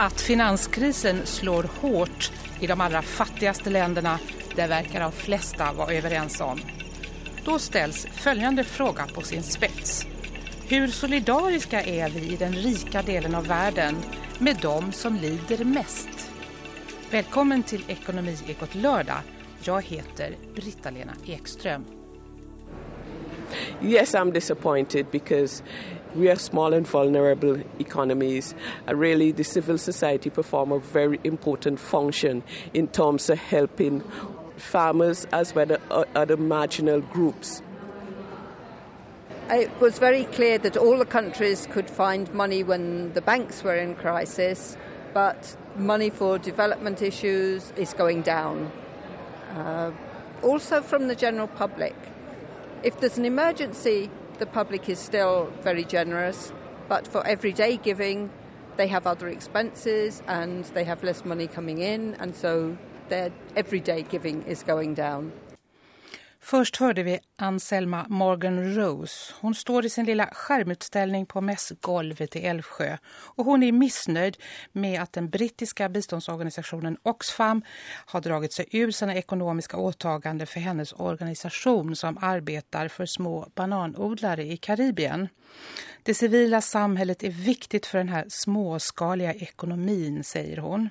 Att finanskrisen slår hårt i de allra fattigaste länderna, det verkar de flesta vara överens om. Då ställs följande fråga på sin spets. Hur solidariska är vi i den rika delen av världen med de som lider mest? Välkommen till Ekonomi Ekot lördag. Jag heter Britta-Lena Ekström. Yes, I'm disappointed because we are small and vulnerable economies. And really, the civil society perform a very important function in terms of helping farmers as well as other marginal groups. It was very clear that all the countries could find money when the banks were in crisis, but money for development issues is going down. Uh, also from the general public. If there's an emergency, the public is still very generous, but for everyday giving, they have other expenses and they have less money coming in, and so their everyday giving is going down. Först hörde vi Anselma Morgan Rose. Hon står i sin lilla skärmutställning på mässgolvet i Älvsjö och hon är missnöjd med att den brittiska biståndsorganisationen Oxfam har dragit sig ur sina ekonomiska åtaganden för hennes organisation som arbetar för små bananodlare i Karibien. Det civila samhället är viktigt för den här småskaliga ekonomin, säger hon.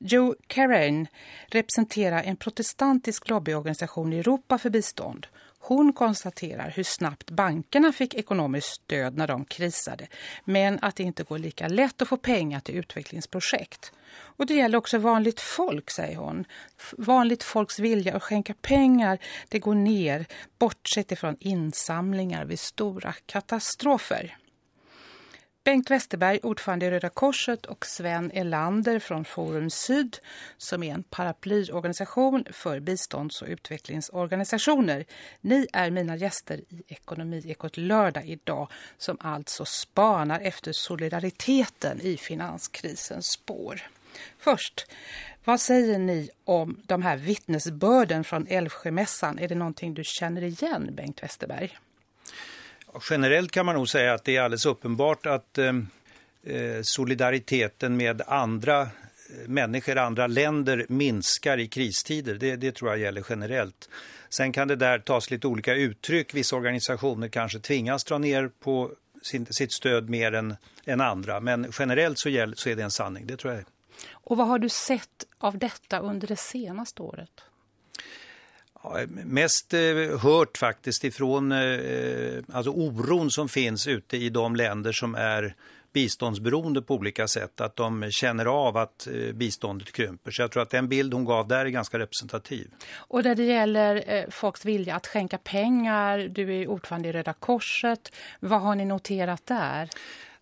Joe Karen representerar en protestantisk lobbyorganisation i Europa för bistånd. Hon konstaterar hur snabbt bankerna fick ekonomiskt stöd när de krisade, men att det inte går lika lätt att få pengar till utvecklingsprojekt. Och det gäller också vanligt folk, säger hon. Vanligt folks vilja att skänka pengar, det går ner, bortsett ifrån insamlingar vid stora katastrofer. Bengt Westerberg, ordförande i Röda Korset och Sven Elander från Forum Syd som är en paraplyorganisation för bistånds- och utvecklingsorganisationer. Ni är mina gäster i Ekonomiekot lördag idag som alltså spanar efter solidariteten i finanskrisens spår. Först, vad säger ni om de här vittnesbörden från Älvsjömässan? Är det någonting du känner igen, Bengt Westerberg? Generellt kan man nog säga att det är alldeles uppenbart att eh, eh solidariteten med andra eh, människor, andra länder minskar i kristider. Det, det, tror jag gäller generellt. Sen kan det där tas lite olika uttryck. Vissa organisationer kanske tvingas dra ner på sin, sitt stöd mer än, än andra. Men generellt så, gäller, så är det en sanning, det tror jag. Och vad har du sett av detta under det senaste året? Mest eh, hört faktiskt ifrån eh, alltså oron som finns ute i de länder som är biståndsberoende på olika sätt. Att de känner av att eh, biståndet krymper. Så jag tror att den bild hon gav där är ganska representativ. Och när det gäller folks vilja att skänka pengar, du är ordförande i Röda Korset. Vad har ni noterat där?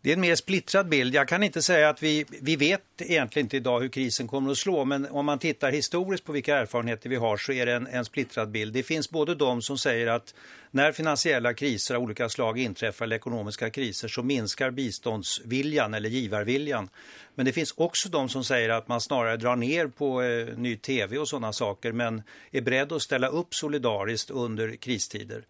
Det är en mer splittrad bild. Jag kan inte säga att vi, vi vet egentligen inte idag hur krisen kommer att slå. Men om man tittar historiskt på vilka erfarenheter vi har så är det en, en splittrad bild. Det finns både de som säger att när finansiella kriser av olika slag inträffar eller ekonomiska kriser så minskar biståndsviljan eller givarviljan. Men det finns också de som säger att man snarare drar ner på eh, ny tv och sådana saker men är beredd att ställa upp solidariskt under kristider.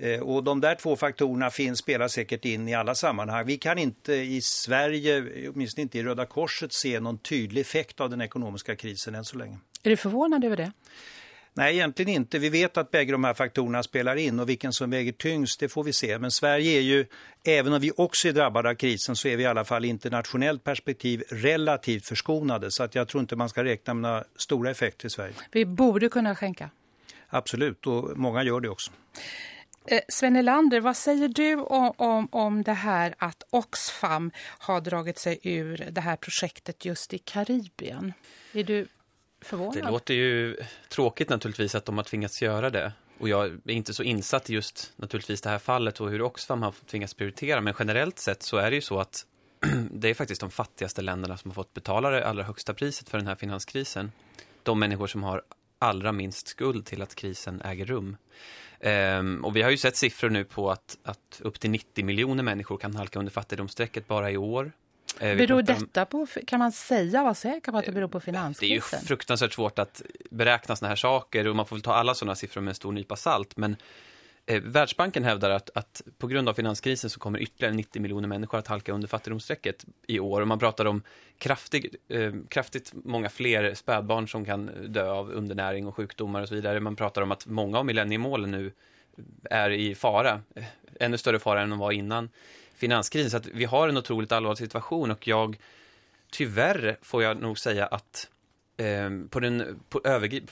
Eh, och de där två faktorerna finns, spelar säkert in i alla sammanhang. Vi kan inte i Sverige, åtminstone inte i Röda Korset, se någon tydlig effekt av den ekonomiska krisen än så länge. Är du förvånad över det? Nej, egentligen inte. Vi vet att bägge de här faktorerna spelar in och vilken som väger tyngst, det får vi se. Men Sverige är ju, även om vi också är drabbade av krisen, så är vi i alla fall i internationellt perspektiv relativt förskonade. Så att jag tror inte man ska räkna med några stora effekter i Sverige. Vi borde kunna skänka. Absolut, och många gör det också. Eh, Sven Elander, vad säger du om, om, om det här att Oxfam har dragit sig ur det här projektet just i Karibien? Är du förvånad? Det låter ju tråkigt naturligtvis att de har tvingats göra det. Och jag är inte så insatt i just naturligtvis det här fallet och hur Oxfam har tvingats prioritera. Men generellt sett så är det ju så att det är faktiskt de fattigaste länderna som har fått betala det allra högsta priset för den här finanskrisen. De människor som har allra minst skuld till att krisen äger rum. Um, och vi har ju sett siffror nu på att, att upp till 90 miljoner människor kan halka under fattigdomsstrecket bara i år. Uh, beror detta på, kan man säga, vara säker på att det beror på finanskrisen? Det är ju fruktansvärt svårt att beräkna såna här saker och man får väl ta alla sådana siffror med en stor nypa salt. Men Eh, Eh, Världsbanken hävdar att, att på grund av finanskrisen så kommer ytterligare 90 miljoner människor att halka under fattigdomsstrecket i år. Och man pratar om kraftig, eh, kraftigt många fler spädbarn som kan dö av undernäring och sjukdomar och så vidare. Man pratar om att många av millenniemålen nu är i fara, eh, ännu större fara än de var innan finanskrisen. Så att vi har en otroligt allvarlig situation och jag, tyvärr får jag nog säga att eh, Ehm, på, den, på,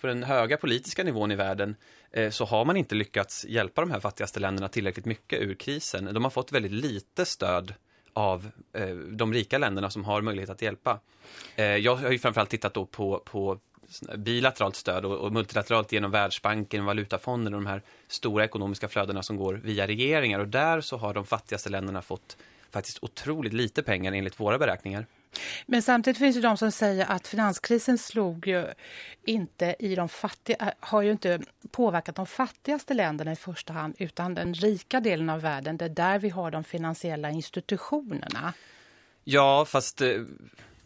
på den höga politiska nivån i världen Eh, så har man inte lyckats hjälpa de här fattigaste länderna tillräckligt mycket ur krisen. De har fått väldigt lite stöd av eh, de rika länderna som har möjlighet att hjälpa. Eh, jag har ju framförallt tittat då på, på bilateralt stöd och, och multilateralt genom Världsbanken, Valutafonden och de här stora ekonomiska flödena som går via regeringar. Och där så har de fattigaste länderna fått faktiskt otroligt lite pengar enligt våra beräkningar. Men samtidigt finns det de som säger att finanskrisen slog ju inte i de fattiga, äh, har ju inte påverkat de fattigaste länderna i första hand utan den rika delen av världen. Det är där vi har de finansiella institutionerna. Ja, fast eh,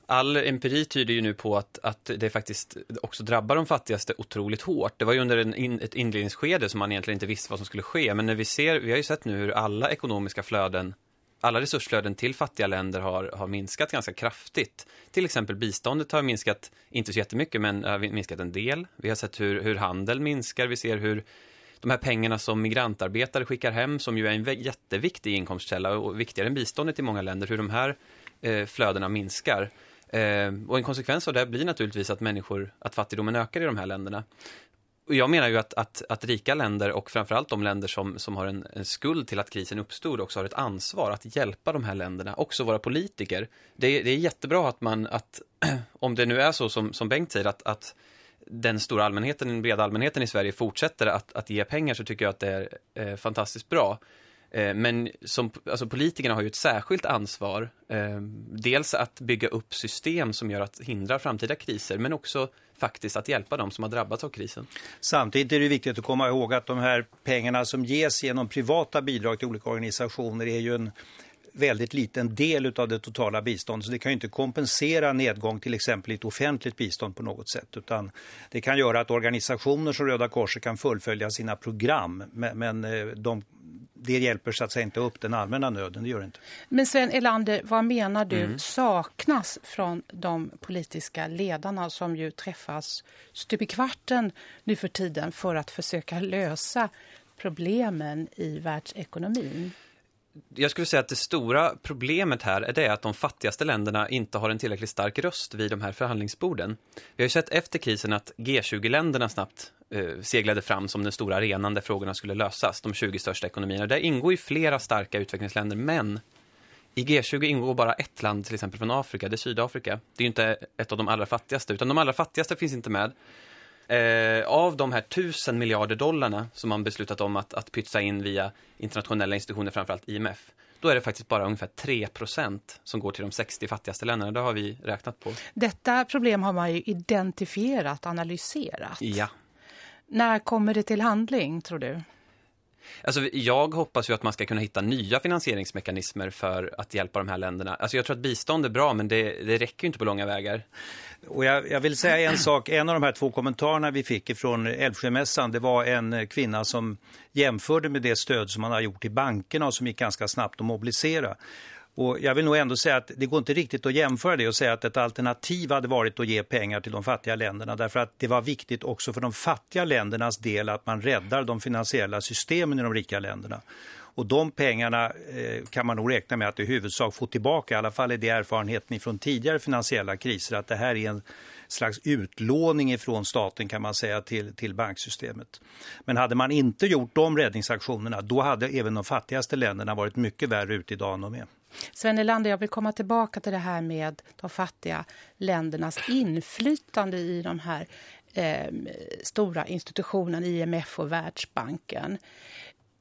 all empiri tyder ju nu på att, att det faktiskt också drabbar de fattigaste otroligt hårt. Det var ju under en in, ett inledningsskede som man egentligen inte visste vad som skulle ske. Men när vi ser, vi har ju sett nu hur alla ekonomiska flöden alla resursflöden till fattiga länder har, har minskat ganska kraftigt. Till exempel biståndet har minskat, inte så jättemycket, men har minskat en del. Vi har sett hur, hur handel minskar, vi ser hur de här pengarna som migrantarbetare skickar hem, som ju är en jätteviktig inkomstkälla och viktigare än biståndet i många länder, hur de här eh, flödena minskar. Eh, och en konsekvens av det blir naturligtvis att människor, att fattigdomen ökar i de här länderna jag menar ju att, att, att, rika länder och framförallt de länder som, som har en, en, skuld till att krisen uppstod också har ett ansvar att hjälpa de här länderna, också våra politiker. Det, det är jättebra att man, att, om det nu är så som, som Bengt säger, att, att den stora allmänheten, den breda allmänheten i Sverige fortsätter att, att ge pengar så tycker jag att det är eh, fantastiskt bra. Eh, men som, alltså politikerna har ju ett särskilt ansvar. Eh, dels att bygga upp system som gör att hindra framtida kriser, men också faktiskt att hjälpa dem som har drabbats av krisen. Samtidigt är det viktigt att komma ihåg att de här pengarna som ges genom privata bidrag till olika organisationer är ju en väldigt liten del av det totala biståndet. Så det kan ju inte kompensera nedgång till exempel i ett offentligt bistånd på något sätt. Utan det kan göra att organisationer som Röda Korset kan fullfölja sina program. Men, men eh, de det hjälper så att säga inte upp den allmänna nöden, det gör det inte. Men Sven Elander, vad menar du mm. saknas från de politiska ledarna som ju träffas stup i kvarten nu för tiden för att försöka lösa problemen i världsekonomin? Jag skulle säga att det stora problemet här är det att de fattigaste länderna inte har en tillräckligt stark röst vid de här förhandlingsborden. Vi har ju sett efter krisen att G20-länderna snabbt eh, seglade fram som den stora arenan där frågorna skulle lösas, de 20 största ekonomierna. Där ingår ju flera starka utvecklingsländer, men i G20 ingår bara ett land, till exempel från Afrika, det är Sydafrika. Det är ju inte ett av de allra fattigaste, utan de allra fattigaste finns inte med. Eh, av de här tusen miljarder dollarna som man beslutat om att, att pytsa in via internationella institutioner, framförallt IMF, då är det faktiskt bara ungefär 3% som går till de 60 fattigaste länderna. Det har vi räknat på. Detta problem har man ju identifierat, analyserat. Ja. När kommer det till handling, tror du? Alltså, jag hoppas ju att man ska kunna hitta nya finansieringsmekanismer för att hjälpa de här länderna. Alltså, jag tror att bistånd är bra, men det, det räcker ju inte på långa vägar. Och jag, jag, vill säga en sak, en av de här två kommentarerna vi fick från Älvsjömässan, det var en kvinna som jämförde med det stöd som man har gjort i bankerna och som gick ganska snabbt att mobilisera. Och jag vill nog ändå säga att det går inte riktigt att jämföra det och säga att ett alternativ hade varit att ge pengar till de fattiga länderna därför att det var viktigt också för de fattiga ländernas del att man räddar de finansiella systemen i de rika länderna. Och de pengarna eh, kan man nog räkna med att i huvudsak få tillbaka. I alla fall är det erfarenheten från tidigare finansiella kriser att det här är en slags utlåning ifrån staten kan man säga till, till banksystemet. Men hade man inte gjort de räddningsaktionerna då hade även de fattigaste länderna varit mycket värre ute idag än de är. Sven Elander, jag vill komma tillbaka till det här med de fattiga ländernas inflytande i de här eh, stora institutionerna IMF och Världsbanken.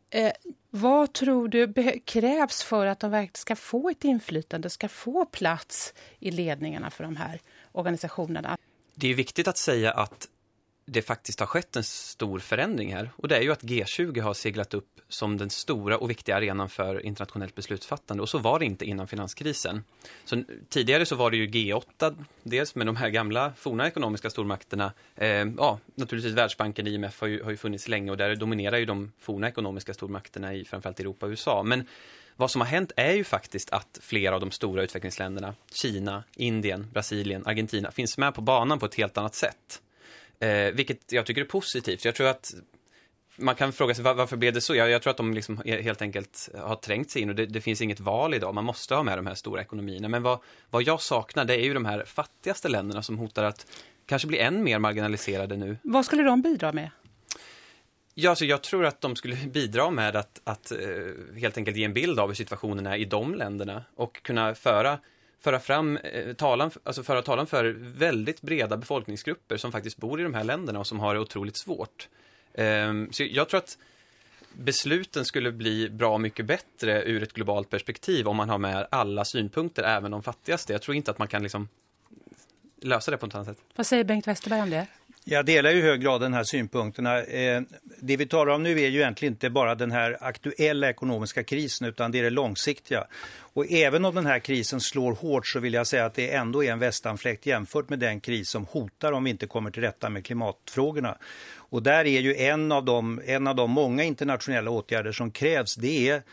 Eh, vad tror du krävs för att de verkligen ska få ett inflytande, ska få plats i ledningarna för de här organisationerna? Det är viktigt att säga att det faktiskt har skett en stor förändring här. Och det är ju att G20 har seglat upp som den stora och viktiga arenan för internationellt beslutsfattande. Och så var det inte innan finanskrisen. Så, tidigare så var det ju G8, dels med de här gamla forna ekonomiska stormakterna. Eh, ja, naturligtvis Världsbanken, IMF har ju, har ju funnits länge och där dominerar ju de forna ekonomiska stormakterna i framförallt Europa och USA. Men vad som har hänt är ju faktiskt att flera av de stora utvecklingsländerna, Kina, Indien, Brasilien, Argentina, finns med på banan på ett helt annat sätt. Eh, vilket jag tycker är positivt. Jag tror att man kan fråga sig varför blev det så? Jag, jag tror att de liksom helt enkelt har trängt sig in och det, det, finns inget val idag. Man måste ha med de här stora ekonomierna. Men vad, vad jag saknar det är ju de här fattigaste länderna som hotar att kanske bli än mer marginaliserade nu. Vad skulle de bidra med? Ja, så jag tror att de skulle bidra med att, att eh, helt enkelt ge en bild av hur situationen är i de länderna och kunna föra föra fram eh, talan, alltså föra talan för väldigt breda befolkningsgrupper som faktiskt bor i de här länderna och som har det otroligt svårt. Ehm, så jag tror att besluten skulle bli bra mycket bättre ur ett globalt perspektiv om man har med alla synpunkter, även de fattigaste. Jag tror inte att man kan liksom lösa det på något annat sätt. Vad säger Bengt Westerberg om det? Jag delar i hög grad den här synpunkterna. Eh, det vi talar om nu är ju egentligen inte bara den här aktuella ekonomiska krisen utan det är det långsiktiga. Och även om den här krisen slår hårt så vill jag säga att det ändå är en västanfläkt jämfört med den kris som hotar om vi inte kommer till rätta med klimatfrågorna. Och där är ju en av de, en av de många internationella åtgärder som krävs det är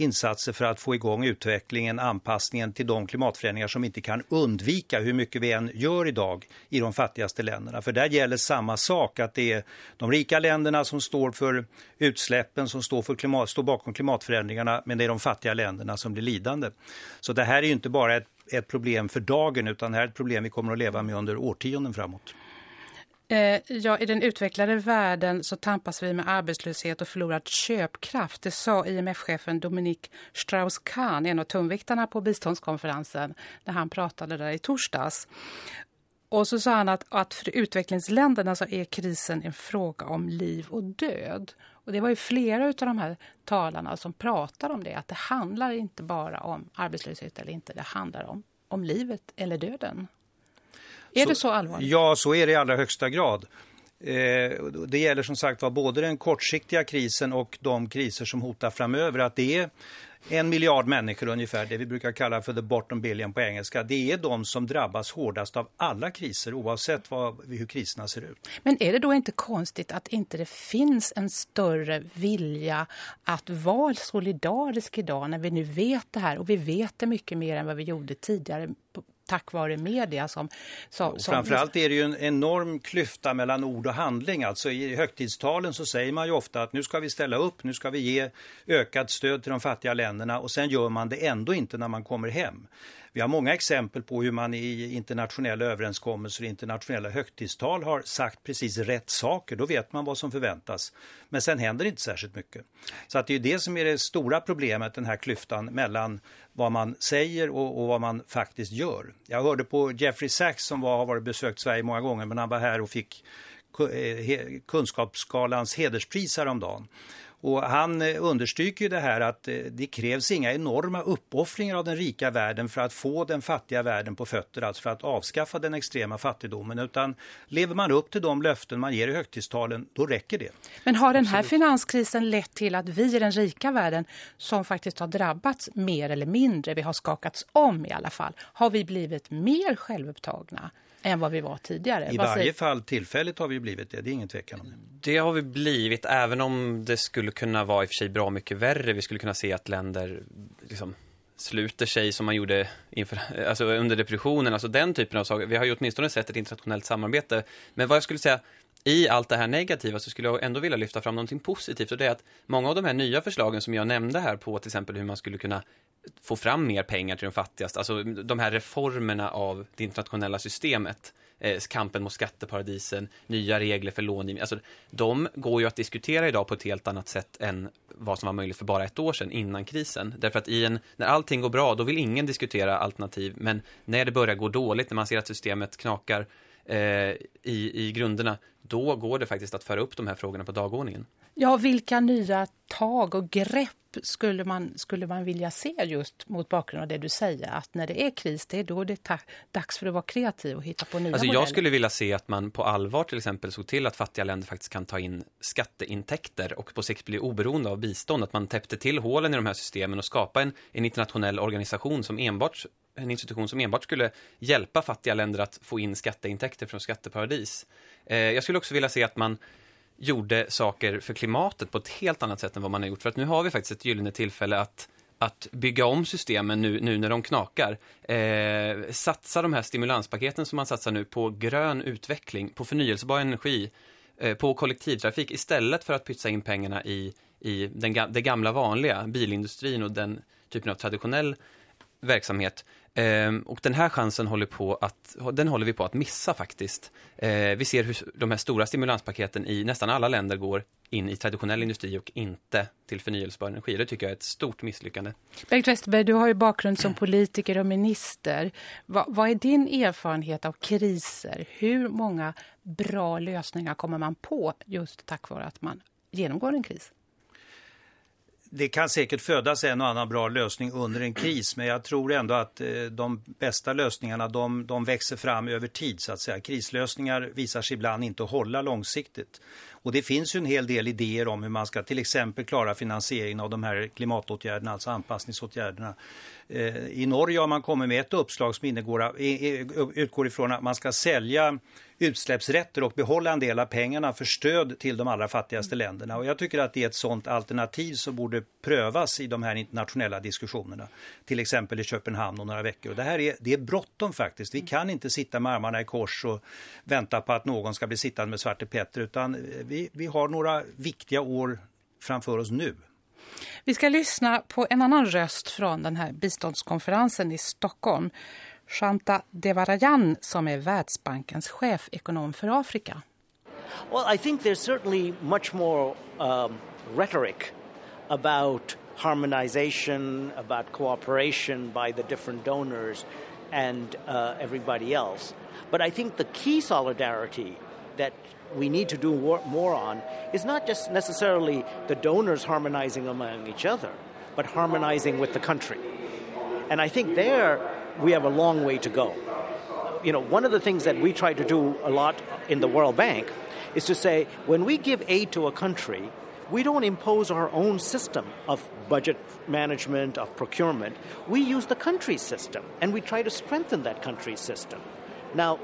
insatser för att få igång utvecklingen, anpassningen till de klimatförändringar som inte kan undvika hur mycket vi än gör idag i de fattigaste länderna. För där gäller samma sak att det är de rika länderna som står för utsläppen, som står, för klimat, står bakom klimatförändringarna men det är de fattiga länderna som blir lidande. Så det här är ju inte bara ett, ett problem för dagen utan det här är ett problem vi kommer att leva med under årtionden framåt. Eh, ja, I den utvecklade världen så tampas vi med arbetslöshet och förlorad köpkraft. Det sa IMF-chefen Dominique Strauss-Kahn, en av tungviktarna på biståndskonferensen, när han pratade där i torsdags. Och så sa han att, att för utvecklingsländerna så är krisen en fråga om liv och död. Och det var ju flera av de här talarna som pratade om det, att det handlar inte bara om arbetslöshet eller inte, det handlar om, om livet eller döden. Är så, det så allvarligt? Ja, så är det i allra högsta grad. Eh, det gäller som sagt var både den kortsiktiga krisen och de kriser som hotar framöver. Att det är en miljard människor ungefär, det vi brukar kalla för the bottom billion på engelska. Det är de som drabbas hårdast av alla kriser oavsett vad, hur kriserna ser ut. Men är det då inte konstigt att inte det finns en större vilja att vara solidarisk idag när vi nu vet det här och vi vet det mycket mer än vad vi gjorde tidigare tack vare media. Som, som, som Framförallt är det ju en enorm klyfta mellan ord och handling. Alltså I högtidstalen så säger man ju ofta att nu ska vi ställa upp, nu ska vi ge ökat stöd till de fattiga länderna och sen gör man det ändå inte när man kommer hem. Vi har många exempel på hur man i internationella överenskommelser och internationella högtidstal har sagt precis rätt saker. Då vet man vad som förväntas. Men sen händer inte särskilt mycket. Så att det är det som är det stora problemet, den här klyftan mellan vad man säger och, och vad man faktiskt gör. Jag hörde på Jeffrey Sachs som var, har varit besökt Sverige många gånger men han var här och fick eh, Kunskapsskalans hederspris häromdagen. Och han eh, understryker ju det här att eh, det krävs inga enorma uppoffringar av den rika världen för att få den fattiga världen på fötter, alltså för att avskaffa den extrema fattigdomen. Utan lever man upp till de löften man ger i högtidstalen, då räcker det. Men har den här Absolut. finanskrisen lett till att vi i den rika världen, som faktiskt har drabbats mer eller mindre, vi har skakats om i alla fall, har vi blivit mer självupptagna? Än vad vi var tidigare. I varje fall tillfälligt har vi blivit det, det är ingen tvekan om det. Det har vi blivit, även om det skulle kunna vara i och för sig bra mycket värre. Vi skulle kunna se att länder liksom sluter sig som man gjorde inför, alltså under depressionen, alltså den typen av saker. Vi har ju åtminstone sett ett internationellt samarbete. Men vad jag skulle säga, i allt det här negativa så skulle jag ändå vilja lyfta fram någonting positivt och det är att många av de här nya förslagen som jag nämnde här på till exempel hur man skulle kunna få fram mer pengar till de fattigaste, alltså de här reformerna av det internationella systemet, eh, kampen mot skatteparadisen, nya regler för långivning, alltså de går ju att diskutera idag på ett helt annat sätt än vad som var möjligt för bara ett år sedan innan krisen. Därför att i en, när allting går bra, då vill ingen diskutera alternativ, men när det börjar gå dåligt, när man ser att systemet knakar i, i grunderna, då går det faktiskt att föra upp de här frågorna på dagordningen. Ja, vilka nya tag och grepp skulle man, skulle man vilja se just mot bakgrund av det du säger? Att när det är kris, det är då det är dags för att vara kreativ och hitta på nya alltså modeller. Jag skulle vilja se att man på allvar till exempel såg till att fattiga länder faktiskt kan ta in skatteintäkter och på sikt bli oberoende av bistånd. Att man täppte till hålen i de här systemen och skapa en, en internationell organisation som enbart en institution som enbart skulle hjälpa fattiga länder att få in skatteintäkter från skatteparadis. Eh, jag skulle också vilja se att man gjorde saker för klimatet på ett helt annat sätt än vad man har gjort. För att nu har vi faktiskt ett gyllene tillfälle att att bygga om systemen nu, nu när de knakar. Eh, satsa de här stimulanspaketen som man satsar nu på grön utveckling, på förnyelsebar energi, eh, på kollektivtrafik istället för att pytsa in pengarna i, i den, det gamla vanliga, bilindustrin och den typen av traditionell verksamhet. Eh, och den här chansen håller, på att, den håller vi på att missa faktiskt. Eh, vi ser hur de här stora stimulanspaketen i nästan alla länder går in i traditionell industri och inte till förnyelsebar energi. Det tycker jag är ett stort misslyckande. Bengt Westerberg, du har ju bakgrund som politiker och minister. Va, vad är din erfarenhet av kriser? Hur många bra lösningar kommer man på just tack vare att man genomgår en kris? Det kan säkert födas en och annan bra lösning under en kris men jag tror ändå att eh, de bästa lösningarna de, de växer fram över tid så att säga. Krislösningar visar sig ibland inte hålla långsiktigt. Och det finns ju en hel del idéer om hur man ska till exempel klara finansieringen av de här klimatåtgärderna, alltså anpassningsåtgärderna. Eh, I Norge har man kommit med ett uppslag som innegår, utgår ifrån att man ska sälja utsläppsrätter och behålla en del av pengarna för stöd till de allra fattigaste länderna. Och jag tycker att det är ett sådant alternativ som borde prövas i de här internationella diskussionerna. Till exempel i Köpenhamn om några veckor. Och det här är, det är bråttom faktiskt. Vi kan inte sitta med armarna i kors och vänta på att någon ska bli sittande med Svarte Petter utan eh, vi, vi har några viktiga år framför oss nu. Vi ska lyssna på en annan röst från den här biståndskonferensen i Stockholm. Shanta Devarajan som är Världsbankens chefekonom för Afrika. Well, I think there's certainly much more um, rhetoric about harmonization, about cooperation by the different donors and uh, everybody else. But I think the key solidarity that we need to do more on is not just necessarily the donors harmonizing among each other, but harmonizing with the country. And I think there we have a long way to go. You know, one of the things that we try to do a lot in the World Bank is to say when we give aid to a country, we don't impose our own system of budget management, of procurement. We use the country's system and we try to strengthen that country's system. Now,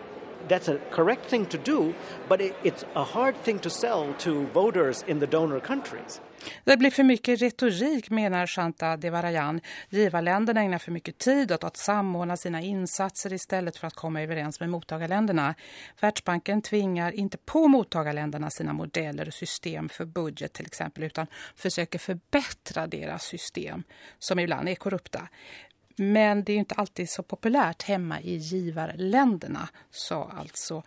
that's a correct thing to do, but it, it's a hard thing to sell to voters in the donor countries. Det blir för mycket retorik, menar Shanta Devarajan. Givarländerna ägnar för mycket tid åt att samordna sina insatser istället för att komma överens med mottagarländerna. Världsbanken tvingar inte på mottagarländerna sina modeller och system för budget till exempel, utan försöker förbättra deras system som ibland är korrupta. Men det är inte alltid så populärt hemma i givarländerna, sa alltså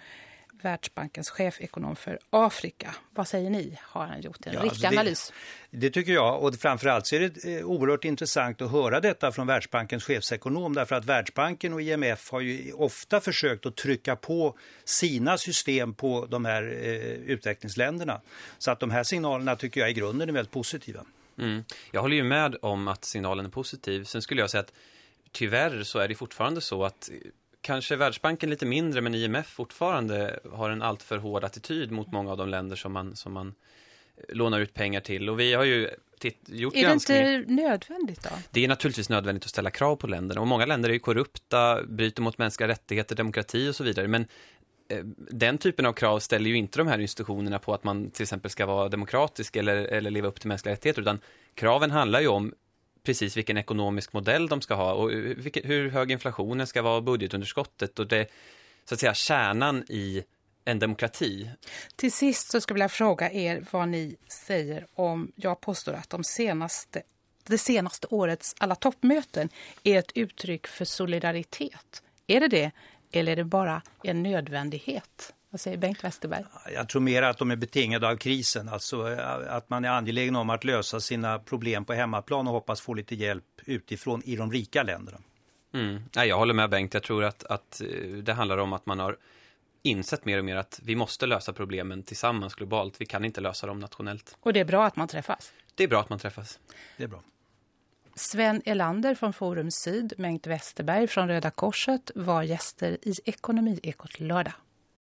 Världsbankens chefekonom för Afrika. Vad säger ni? Har han gjort en ja, riktig alltså analys? Det tycker jag och framförallt så är det eh, oerhört intressant att höra detta från Världsbankens chefsekonom därför att Världsbanken och IMF har ju ofta försökt att trycka på sina system på de här eh, utvecklingsländerna. Så att de här signalerna tycker jag i grunden är väldigt positiva. Mm. Jag håller ju med om att signalen är positiv. Sen skulle jag säga att tyvärr så är det fortfarande så att kanske Världsbanken lite mindre men IMF fortfarande har en alltför hård attityd mot många av de länder som man, som man eh, lånar ut pengar till. Och vi har ju gjort Är det inte nödvändigt då? Det är naturligtvis nödvändigt att ställa krav på länderna. Och många länder är ju korrupta, bryter mot mänskliga rättigheter, demokrati och så vidare. Men eh, den typen av krav ställer ju inte de här institutionerna på att man till exempel ska vara demokratisk eller, eller leva upp till mänskliga rättigheter utan kraven handlar ju om precis vilken ekonomisk modell de ska ha och hur hög inflationen ska vara, och budgetunderskottet och det så att säga kärnan i en demokrati. Till sist så skulle jag vilja fråga er vad ni säger om jag påstår att de senaste, det senaste årets alla toppmöten är ett uttryck för solidaritet. Är det det eller är det bara en nödvändighet? Vad säger Bengt Westerberg? Jag tror mer att de är betingade av krisen. Alltså eh, att man är angelägen om att lösa sina problem på hemmaplan och hoppas få lite hjälp utifrån i de rika länderna. Mm. Nej, jag håller med Bengt. Jag tror att, att eh, det handlar om att man har insett mer och mer att vi måste lösa problemen tillsammans globalt. Vi kan inte lösa dem nationellt. Och det är bra att man träffas? Det är bra att man träffas. Det är bra. Sven Elander från Forum Syd, Bengt Westerberg från Röda Korset var gäster i Ekonomiekot lördag.